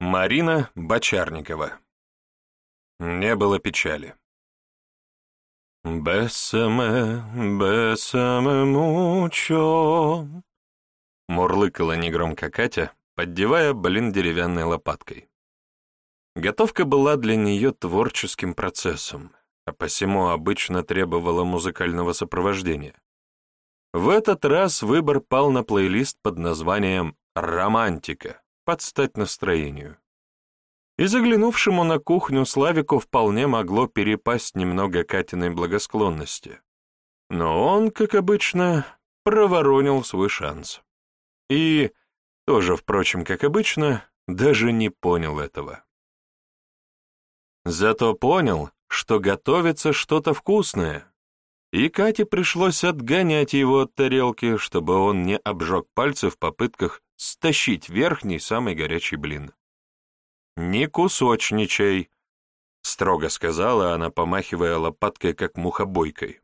Марина Бочарникова. Не было печали. «Бесаме, бесаме мучо», — мурлыкала негромко Катя, поддевая блин деревянной лопаткой. Готовка была для нее творческим процессом, а посему обычно требовала музыкального сопровождения. В этот раз выбор пал на плейлист под названием «Романтика» под стать настроению. И заглянувшему на кухню Славику вполне могло перепасть немного Катиной благосклонности. Но он, как обычно, проворонил свой шанс. И, тоже, впрочем, как обычно, даже не понял этого. Зато понял, что готовится что-то вкусное, и Кате пришлось отгонять его от тарелки, чтобы он не обжег пальцы в попытках стащить верхний самый горячий блин. «Не кусочничай», — строго сказала она, помахивая лопаткой, как мухобойкой.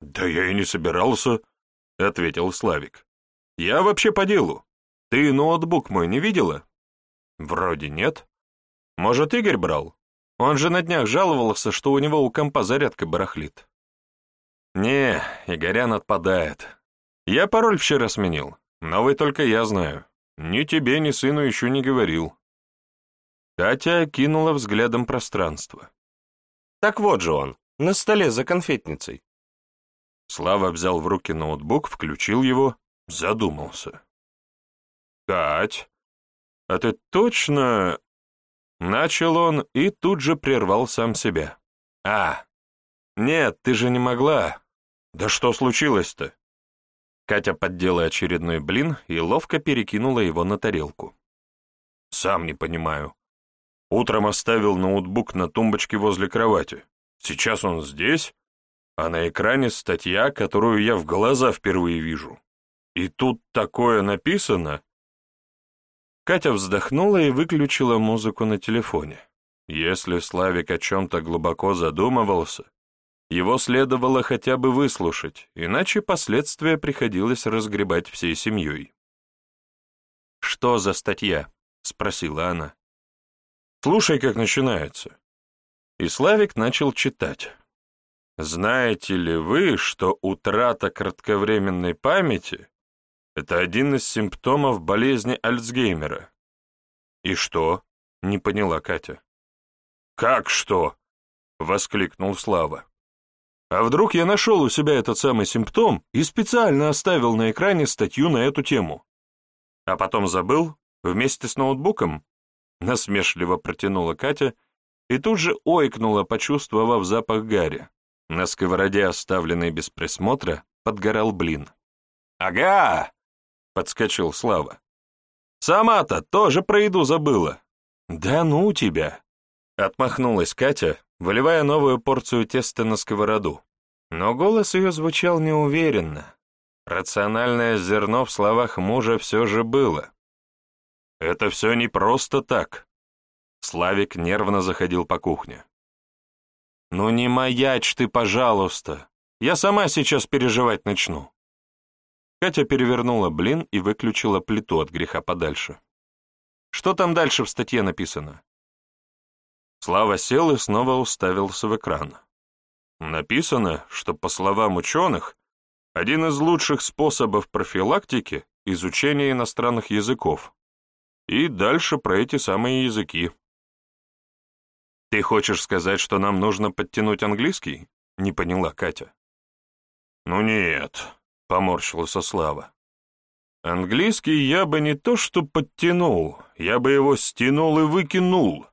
«Да я и не собирался», — ответил Славик. «Я вообще по делу. Ты ноутбук мой не видела?» «Вроде нет. Может, Игорь брал? Он же на днях жаловался, что у него у компа зарядка барахлит». «Не, Игорян отпадает. Я пароль вчера сменил. Новый только я знаю. Ни тебе, ни сыну еще не говорил». Катя окинула взглядом пространство. «Так вот же он, на столе за конфетницей». Слава взял в руки ноутбук, включил его, задумался. «Кать, а ты точно...» Начал он и тут же прервал сам себя. «А, нет, ты же не могла. Да что случилось-то?» Катя поддела очередной блин и ловко перекинула его на тарелку. «Сам не понимаю. Утром оставил ноутбук на тумбочке возле кровати. Сейчас он здесь, а на экране статья, которую я в глаза впервые вижу. И тут такое написано...» Катя вздохнула и выключила музыку на телефоне. Если Славик о чем-то глубоко задумывался, его следовало хотя бы выслушать, иначе последствия приходилось разгребать всей семьей. «Что за статья?» — спросила она. «Слушай, как начинается». И Славик начал читать. «Знаете ли вы, что утрата кратковременной памяти — это один из симптомов болезни Альцгеймера?» «И что?» — не поняла Катя. «Как что?» — воскликнул Слава. А вдруг я нашел у себя этот самый симптом и специально оставил на экране статью на эту тему? А потом забыл, вместе с ноутбуком? Насмешливо протянула Катя и тут же ойкнула, почувствовав запах гари. На сковороде, оставленной без присмотра, подгорал блин. «Ага!» — подскочил Слава. «Сама-то тоже про еду забыла». «Да ну тебя!» — отмахнулась Катя, выливая новую порцию теста на сковороду. Но голос ее звучал неуверенно. Рациональное зерно в словах мужа все же было. «Это все не просто так». Славик нервно заходил по кухне. «Ну не маячь ты, пожалуйста. Я сама сейчас переживать начну». Катя перевернула блин и выключила плиту от греха подальше. «Что там дальше в статье написано?» Слава сел и снова уставился в экран. Написано, что, по словам ученых, один из лучших способов профилактики – изучение иностранных языков. И дальше про эти самые языки. «Ты хочешь сказать, что нам нужно подтянуть английский?» – не поняла Катя. «Ну нет», – поморщился Слава. «Английский я бы не то что подтянул, я бы его стянул и выкинул.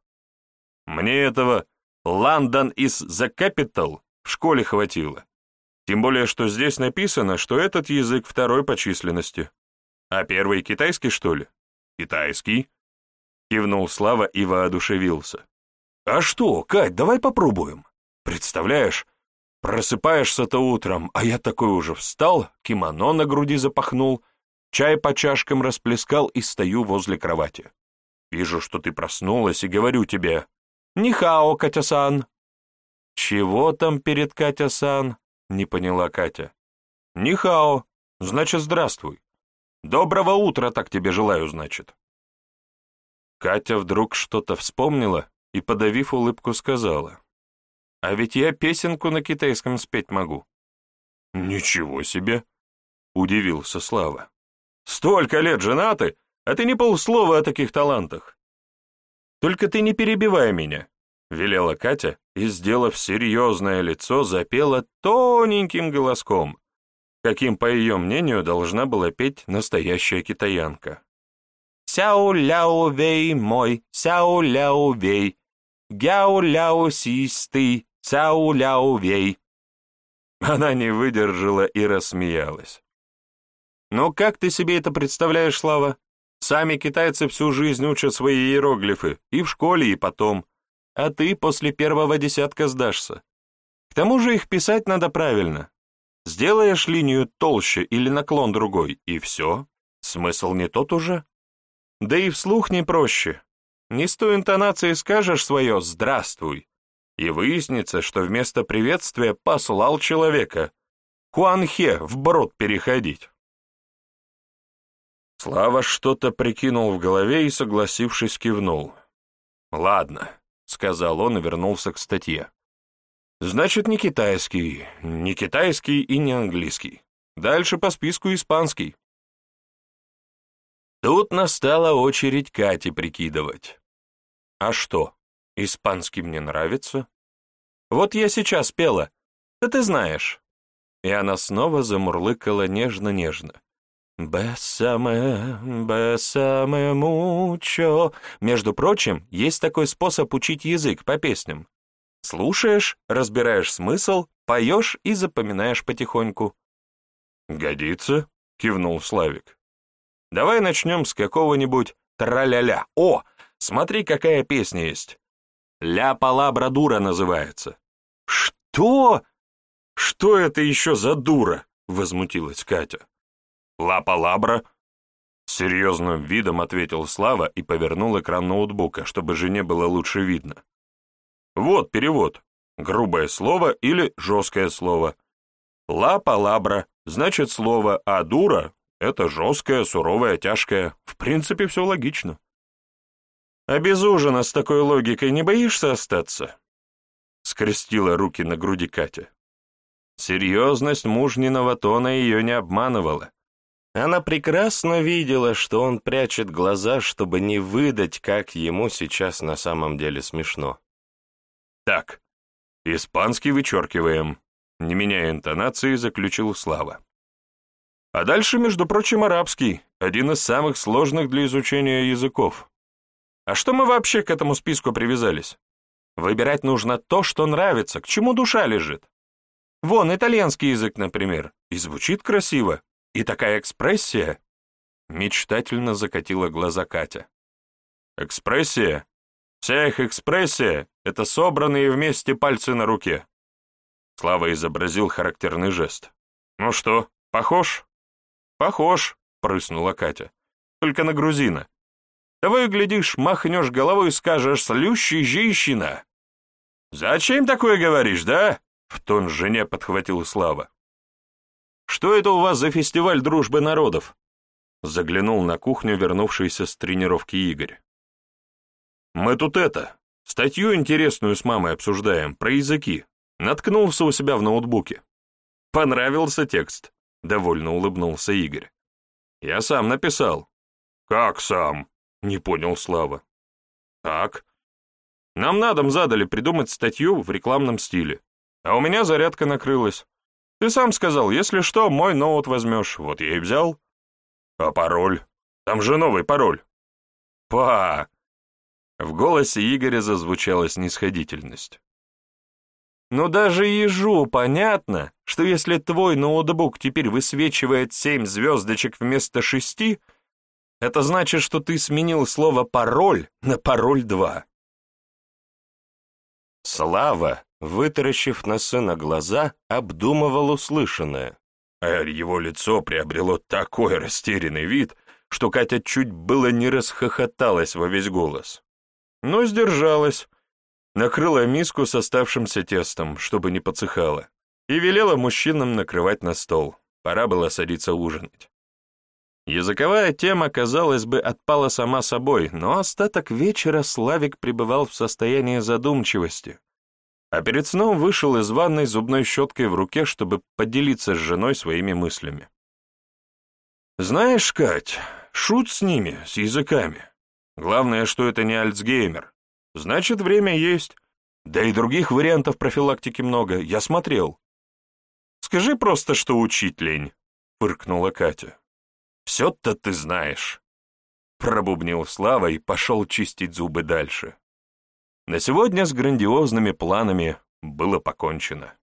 Мне этого «London is the capital» в школе хватило. Тем более, что здесь написано, что этот язык второй по численности. А первый китайский, что ли? Китайский. Кивнул Слава и воодушевился. А что, Кать, давай попробуем. Представляешь, просыпаешься-то утром, а я такой уже встал, кимоно на груди запахнул, чай по чашкам расплескал и стою возле кровати. Вижу, что ты проснулась, и говорю тебе, «Нихао, Катя-сан!» «Чего там перед Катя-сан?» — не поняла Катя. «Нихао, значит, здравствуй. Доброго утра, так тебе желаю, значит». Катя вдруг что-то вспомнила и, подавив улыбку, сказала. «А ведь я песенку на китайском спеть могу». «Ничего себе!» — удивился Слава. «Столько лет женаты, а ты не полслова о таких талантах». «Только ты не перебивай меня», — велела Катя и, сделав серьезное лицо, запела тоненьким голоском, каким, по ее мнению, должна была петь настоящая китаянка. «Сяо-ляо-вей мой, сяо-ляо-вей, гяо-ляо-систый, сяо-ляо-вей». Она не выдержала и рассмеялась. «Ну как ты себе это представляешь, Слава? Сами китайцы всю жизнь учат свои иероглифы, и в школе, и потом. А ты после первого десятка сдашься. К тому же их писать надо правильно. Сделаешь линию толще или наклон другой, и все. Смысл не тот уже. Да и вслух не проще. Не с той интонацией скажешь свое «здравствуй», и выяснится, что вместо приветствия послал человека. Хуанхе вброд переходить. Слава что-то прикинул в голове и, согласившись, кивнул. «Ладно», — сказал он и вернулся к статье. «Значит, не китайский, не китайский и не английский. Дальше по списку испанский». Тут настала очередь Кати прикидывать. «А что, испанский мне нравится?» «Вот я сейчас пела, да ты знаешь». И она снова замурлыкала нежно-нежно. «Бесаме, бесаме мучо». Между прочим, есть такой способ учить язык по песням. Слушаешь, разбираешь смысл, поешь и запоминаешь потихоньку. «Годится», — кивнул Славик. «Давай начнем с какого-нибудь траля-ля. О, смотри, какая песня есть. «Ля палабра дура» называется. «Что? Что это еще за дура?» — возмутилась Катя. «Ла-палабра», — серьезным видом ответил Слава и повернул экран ноутбука, чтобы жене было лучше видно. «Вот перевод. Грубое слово или жесткое слово. Ла-палабра значит слово, а дура — это жесткое, суровое, тяжкое. В принципе, все логично». «А без ужина с такой логикой не боишься остаться?» Скрестила руки на груди Катя. Серьезность мужниного тона ее не обманывала. Она прекрасно видела, что он прячет глаза, чтобы не выдать, как ему сейчас на самом деле смешно. «Так, испанский вычеркиваем», — не меняя интонации, заключил Слава. А дальше, между прочим, арабский, один из самых сложных для изучения языков. А что мы вообще к этому списку привязались? Выбирать нужно то, что нравится, к чему душа лежит. Вон, итальянский язык, например, и звучит красиво, и такая экспрессия!» Мечтательно закатила глаза Катя. «Экспрессия? Вся их экспрессия — это собранные вместе пальцы на руке». Слава изобразил характерный жест. «Ну что, похож?» «Похож», — прыснула Катя. «Только на грузина. Давай, глядишь, махнешь головой и скажешь «слющий женщина». «Зачем такое говоришь, да?» — в тон жене подхватил Слава. «Что это у вас за фестиваль дружбы народов?» Заглянул на кухню вернувшийся с тренировки Игорь. «Мы тут это, статью интересную с мамой обсуждаем, про языки. Наткнулся у себя в ноутбуке. Понравился текст?» Довольно улыбнулся Игорь. «Я сам написал». «Как сам?» — не понял Слава. «Так. Нам на дом задали придумать статью в рекламном стиле, а у меня зарядка накрылась. Ты сам сказал, если что, мой ноут возьмешь. Вот я и взял. А пароль? Там же новый пароль. Па! В голосе Игоря зазвучала снисходительность. Ну даже ежу понятно, что если твой ноутбук теперь высвечивает семь звездочек вместо шести, это значит, что ты сменил слово «пароль» на «пароль 2». Слава, вытаращив на сына глаза, обдумывал услышанное. А его лицо приобрело такой растерянный вид, что Катя чуть было не расхохоталась во весь голос. Но сдержалась, накрыла миску с оставшимся тестом, чтобы не подсыхало, и велела мужчинам накрывать на стол. Пора было садиться ужинать. Языковая тема, казалось бы, отпала сама собой, но остаток вечера Славик пребывал в состоянии задумчивости, а перед сном вышел из ванной зубной щеткой в руке, чтобы поделиться с женой своими мыслями. «Знаешь, Кать, шут с ними, с языками. Главное, что это не Альцгеймер. Значит, время есть. Да и других вариантов профилактики много, я смотрел». «Скажи просто, что учить лень», — фыркнула Катя. Все-то ты знаешь. Пробубнил Слава и пошел чистить зубы дальше. На сегодня с грандиозными планами было покончено.